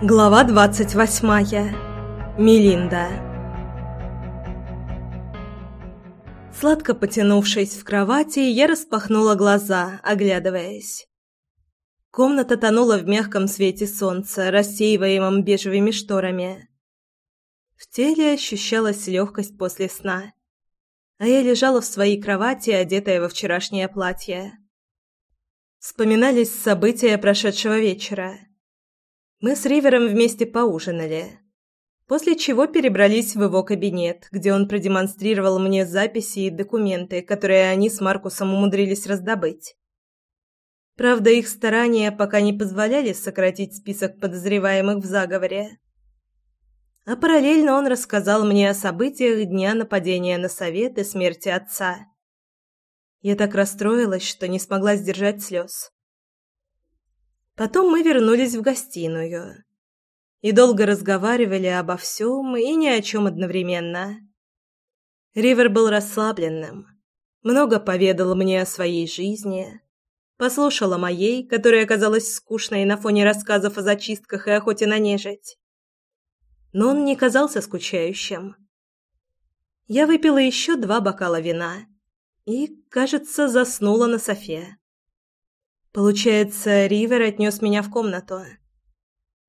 Глава двадцать восьмая. Мелинда. Сладко потянувшись в кровати, я распахнула глаза, оглядываясь. Комната тонула в мягком свете солнца, рассеиваемом бежевыми шторами. В теле ощущалась легкость после сна, а я лежала в своей кровати, одетая во вчерашнее платье. Вспоминались события прошедшего вечера. Мы с Ривером вместе поужинали, после чего перебрались в его кабинет, где он продемонстрировал мне записи и документы, которые они с Маркусом умудрились раздобыть. Правда, их старания пока не позволяли сократить список подозреваемых в заговоре. А параллельно он рассказал мне о событиях дня нападения на совет и смерти отца. Я так расстроилась, что не смогла сдержать слез. Потом мы вернулись в гостиную и долго разговаривали обо всем и ни о чем одновременно. Ривер был расслабленным, много поведал мне о своей жизни, послушал о моей, которая оказалась скучной на фоне рассказов о зачистках и охоте на нежить. Но он не казался скучающим. Я выпила еще два бокала вина и, кажется, заснула на софе. Получается, Ривер отнес меня в комнату.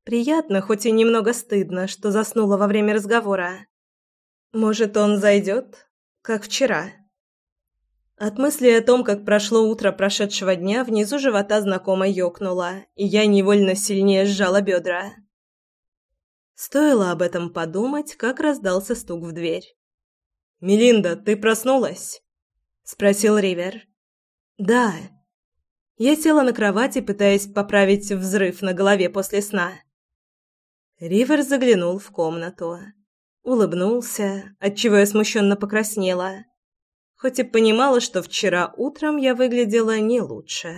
Приятно, хоть и немного стыдно, что заснула во время разговора. Может, он зайдет, как вчера. От мысли о том, как прошло утро прошедшего дня, внизу живота знакомо ёкнуло, и я невольно сильнее сжала бедра. Стоило об этом подумать, как раздался стук в дверь. «Мелинда, ты проснулась?» — спросил Ривер. «Да». Я села на кровати, пытаясь поправить взрыв на голове после сна. Ривер заглянул в комнату. Улыбнулся, отчего я смущенно покраснела. Хоть и понимала, что вчера утром я выглядела не лучше.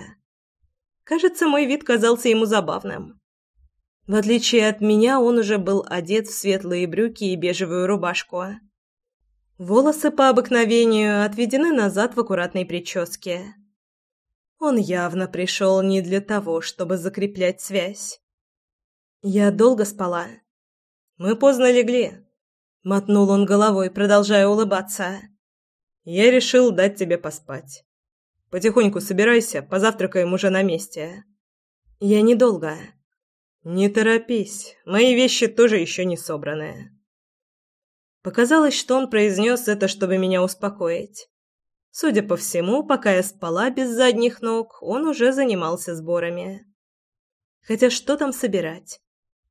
Кажется, мой вид казался ему забавным. В отличие от меня, он уже был одет в светлые брюки и бежевую рубашку. Волосы по обыкновению отведены назад в аккуратной прическе. Он явно пришел не для того, чтобы закреплять связь. Я долго спала. Мы поздно легли. Мотнул он головой, продолжая улыбаться. Я решил дать тебе поспать. Потихоньку собирайся, позавтракаем уже на месте. Я недолго. Не торопись, мои вещи тоже еще не собраны. Показалось, что он произнес это, чтобы меня успокоить. Судя по всему, пока я спала без задних ног, он уже занимался сборами. Хотя что там собирать?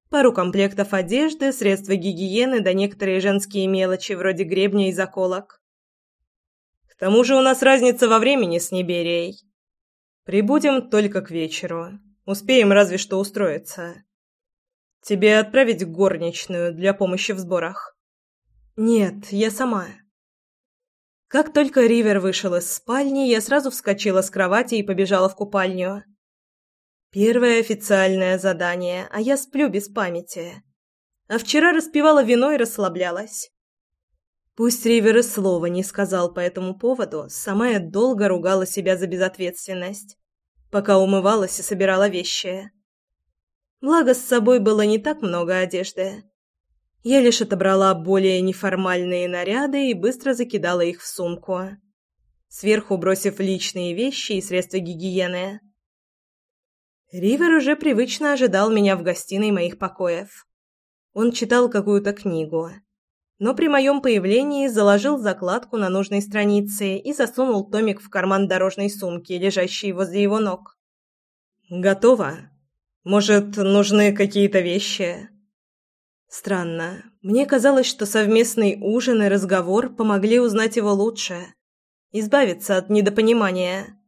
Пару комплектов одежды, средства гигиены да некоторые женские мелочи вроде гребня и заколок. К тому же у нас разница во времени с Неберией. Прибудем только к вечеру. Успеем разве что устроиться. Тебе отправить горничную для помощи в сборах? Нет, я сама. Как только Ривер вышел из спальни, я сразу вскочила с кровати и побежала в купальню. Первое официальное задание, а я сплю без памяти. А вчера распивала вино и расслаблялась. Пусть Ривер и слова не сказал по этому поводу, сама я долго ругала себя за безответственность, пока умывалась и собирала вещи. Благо, с собой было не так много одежды. Я лишь отобрала более неформальные наряды и быстро закидала их в сумку, сверху бросив личные вещи и средства гигиены. Ривер уже привычно ожидал меня в гостиной моих покоев. Он читал какую-то книгу, но при моем появлении заложил закладку на нужной странице и засунул томик в карман дорожной сумки, лежащей возле его ног. «Готово? Может, нужны какие-то вещи?» Странно. Мне казалось, что совместный ужин и разговор помогли узнать его лучше, избавиться от недопонимания.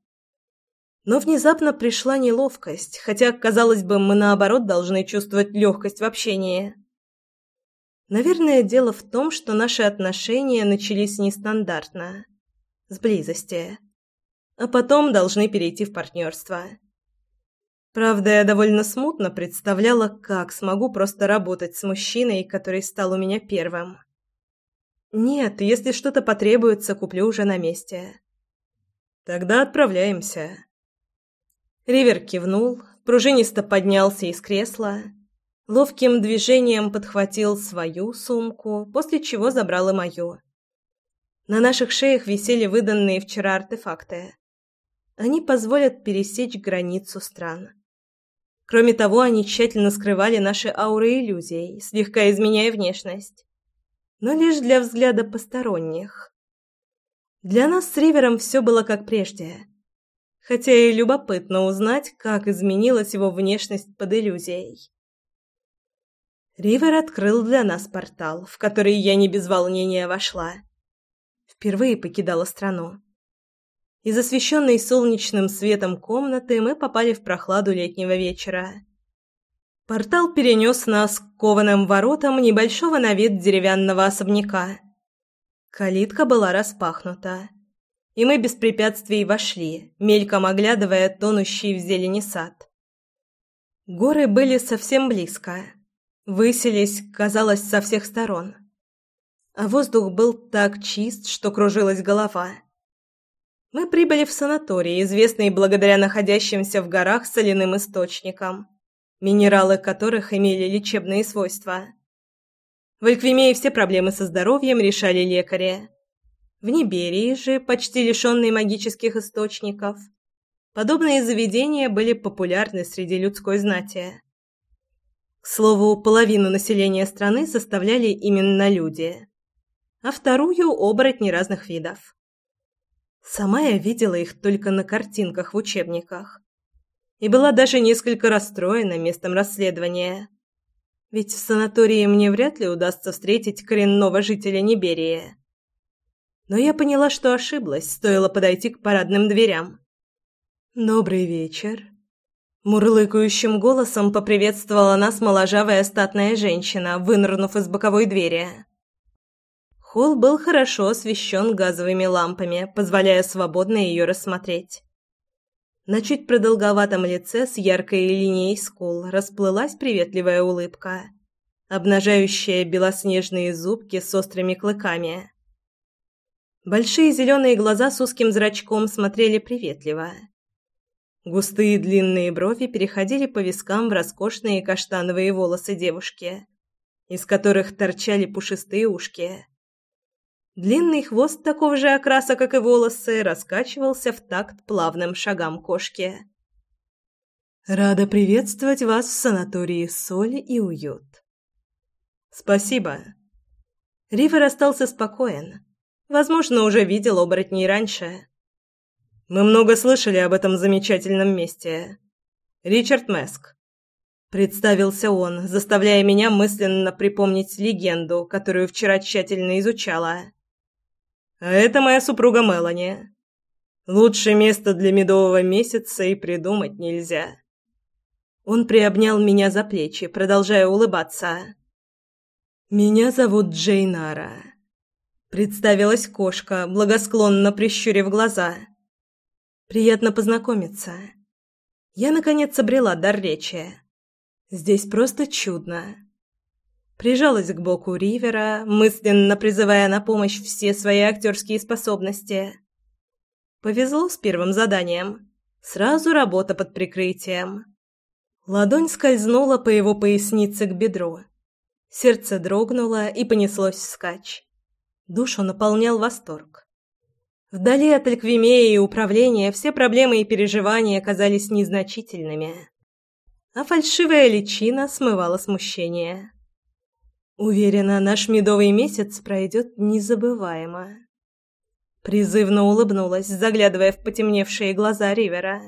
Но внезапно пришла неловкость, хотя, казалось бы, мы наоборот должны чувствовать легкость в общении. Наверное, дело в том, что наши отношения начались нестандартно, с близости, а потом должны перейти в партнерство. Правда, я довольно смутно представляла, как смогу просто работать с мужчиной, который стал у меня первым. Нет, если что-то потребуется, куплю уже на месте. Тогда отправляемся. Ривер кивнул, пружинисто поднялся из кресла. Ловким движением подхватил свою сумку, после чего забрал и мою. На наших шеях висели выданные вчера артефакты. Они позволят пересечь границу стран. Кроме того, они тщательно скрывали наши ауры иллюзий, слегка изменяя внешность. Но лишь для взгляда посторонних. Для нас с Ривером все было как прежде. Хотя и любопытно узнать, как изменилась его внешность под иллюзией. Ривер открыл для нас портал, в который я не без волнения вошла. Впервые покидала страну. Из освещенной солнечным светом комнаты мы попали в прохладу летнего вечера. Портал перенес нас к кованым воротам небольшого на вид деревянного особняка. Калитка была распахнута, и мы без препятствий вошли, мельком оглядывая тонущий в зелени сад. Горы были совсем близко, высились, казалось, со всех сторон. А воздух был так чист, что кружилась голова. Мы прибыли в санаторий, известный благодаря находящимся в горах соляным источникам, минералы которых имели лечебные свойства. В Эльквимее все проблемы со здоровьем решали лекари. В Ниберии же, почти лишенные магических источников, подобные заведения были популярны среди людской знати. К слову, половину населения страны составляли именно люди, а вторую – оборотни разных видов. Сама я видела их только на картинках в учебниках и была даже несколько расстроена местом расследования. Ведь в санатории мне вряд ли удастся встретить коренного жителя Ниберии. Но я поняла, что ошиблась, стоило подойти к парадным дверям. «Добрый вечер», Мурлыкающим голосом поприветствовала нас моложавая статная женщина, вынырнув из боковой двери. Холл был хорошо освещен газовыми лампами, позволяя свободно ее рассмотреть. На чуть продолговатом лице с яркой линией скул расплылась приветливая улыбка, обнажающая белоснежные зубки с острыми клыками. Большие зеленые глаза с узким зрачком смотрели приветливо – Густые длинные брови переходили по вискам в роскошные каштановые волосы девушки, из которых торчали пушистые ушки. Длинный хвост такого же окраса, как и волосы, раскачивался в такт плавным шагам кошки. «Рада приветствовать вас в санатории «Соль и уют». «Спасибо». Ривер остался спокоен. Возможно, уже видел оборотней раньше. Мы много слышали об этом замечательном месте. Ричард Меск. Представился он, заставляя меня мысленно припомнить легенду, которую вчера тщательно изучала. А это моя супруга Мелани. Лучшее место для медового месяца и придумать нельзя. Он приобнял меня за плечи, продолжая улыбаться. «Меня зовут Джейнара», — представилась кошка, благосклонно прищурив глаза. Приятно познакомиться. Я, наконец, обрела дар речи. Здесь просто чудно. Прижалась к боку Ривера, мысленно призывая на помощь все свои актерские способности. Повезло с первым заданием. Сразу работа под прикрытием. Ладонь скользнула по его пояснице к бедру. Сердце дрогнуло и понеслось вскачь. Душу наполнял восторг. Вдали от Эльквимея и управления все проблемы и переживания казались незначительными, а фальшивая личина смывала смущение. Уверена, наш медовый месяц пройдет незабываемо. Призывно улыбнулась, заглядывая в потемневшие глаза Ривера.